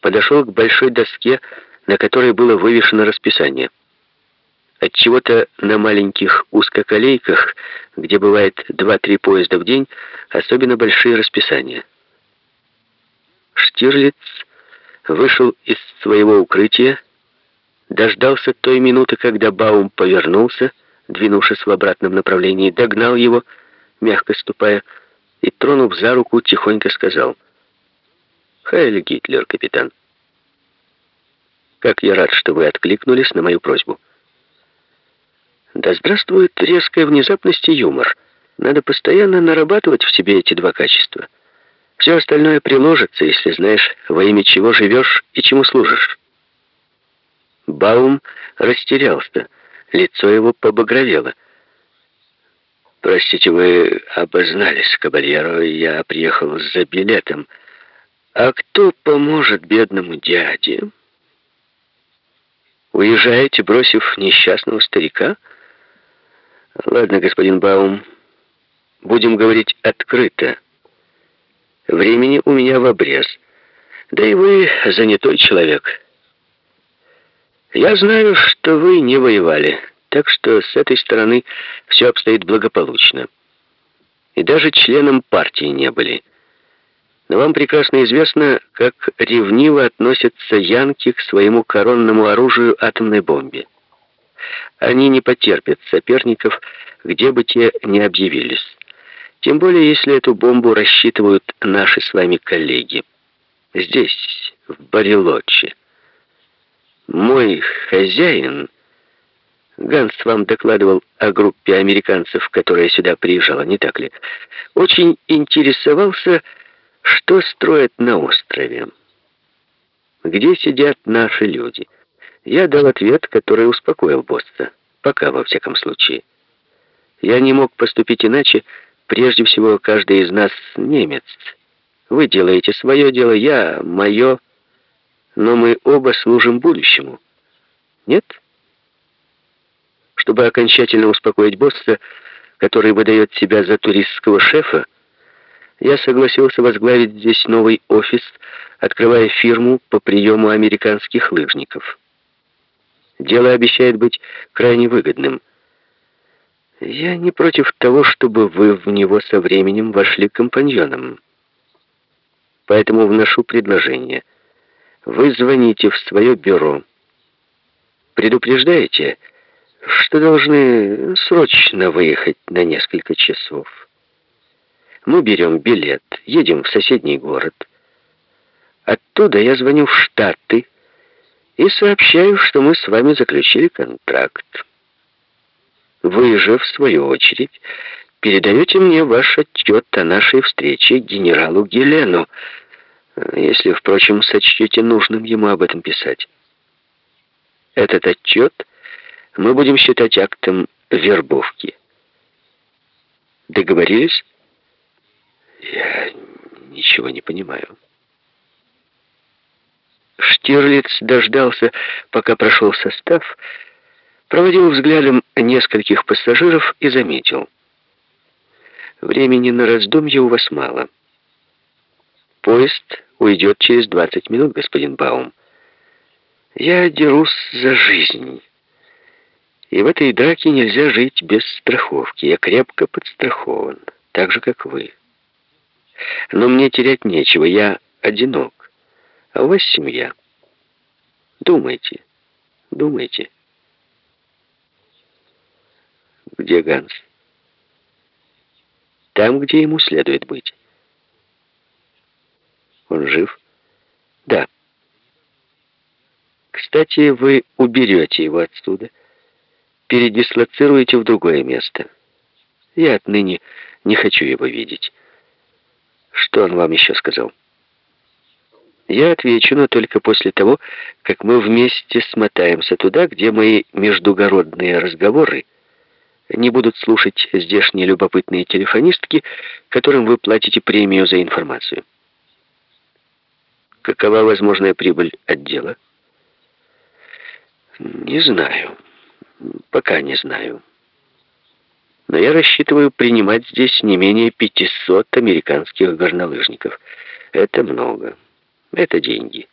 подошел к большой доске, на которой было вывешено расписание. От чего-то на маленьких узкоколейках, где бывает 2-3 поезда в день, особенно большие расписания. Штирлиц вышел из своего укрытия, дождался той минуты, когда Баум повернулся, двинувшись в обратном направлении, догнал его, мягко ступая, и, тронув за руку, тихонько сказал «Хайль Гитлер, капитан, как я рад, что вы откликнулись на мою просьбу». Да здравствует резкая внезапность и юмор. Надо постоянно нарабатывать в себе эти два качества. Все остальное приложится, если знаешь, во имя чего живешь и чему служишь. Баум растерялся. Лицо его побагровело. «Простите, вы обознались, кабальеро, я приехал за билетом. А кто поможет бедному дяде?» «Уезжаете, бросив несчастного старика?» Ладно, господин Баум, будем говорить открыто. Времени у меня в обрез. Да и вы занятой человек. Я знаю, что вы не воевали, так что с этой стороны все обстоит благополучно. И даже членом партии не были. Но вам прекрасно известно, как ревниво относятся янки к своему коронному оружию атомной бомбе. Они не потерпят соперников, где бы те ни объявились. Тем более, если эту бомбу рассчитывают наши с вами коллеги. Здесь, в Барелоче. Мой хозяин... Ганс вам докладывал о группе американцев, которая сюда приезжала, не так ли? Очень интересовался, что строят на острове. Где сидят наши люди? Я дал ответ, который успокоил босса. Пока, во всяком случае. Я не мог поступить иначе. Прежде всего, каждый из нас немец. Вы делаете свое дело, я мое. Но мы оба служим будущему. Нет? Чтобы окончательно успокоить босса, который выдает себя за туристского шефа, я согласился возглавить здесь новый офис, открывая фирму по приему американских лыжников. Дело обещает быть крайне выгодным. Я не против того, чтобы вы в него со временем вошли компаньоном. Поэтому вношу предложение. Вы звоните в свое бюро. Предупреждаете, что должны срочно выехать на несколько часов. Мы берем билет, едем в соседний город. Оттуда я звоню в Штаты, и сообщаю, что мы с вами заключили контракт. Вы же, в свою очередь, передаете мне ваш отчет о нашей встрече генералу Гелену, если, впрочем, сочтете нужным ему об этом писать. Этот отчет мы будем считать актом вербовки. Договорились? Я ничего не понимаю. Штирлиц дождался, пока прошел состав, проводил взглядом нескольких пассажиров и заметил. Времени на раздумье у вас мало. Поезд уйдет через 20 минут, господин Баум. Я дерусь за жизнь. И в этой драке нельзя жить без страховки. Я крепко подстрахован, так же, как вы. Но мне терять нечего, я одинок. А у вас семья. Думайте, думайте. Где Ганс? Там, где ему следует быть. Он жив? Да. Кстати, вы уберете его отсюда, передислоцируете в другое место. Я отныне не хочу его видеть. Что он вам еще сказал? Я отвечу, но только после того, как мы вместе смотаемся туда, где мои междугородные разговоры не будут слушать здешние любопытные телефонистки, которым вы платите премию за информацию. Какова возможная прибыль отдела? Не знаю. Пока не знаю. Но я рассчитываю принимать здесь не менее 500 американских горнолыжников. Это много. Это деньги.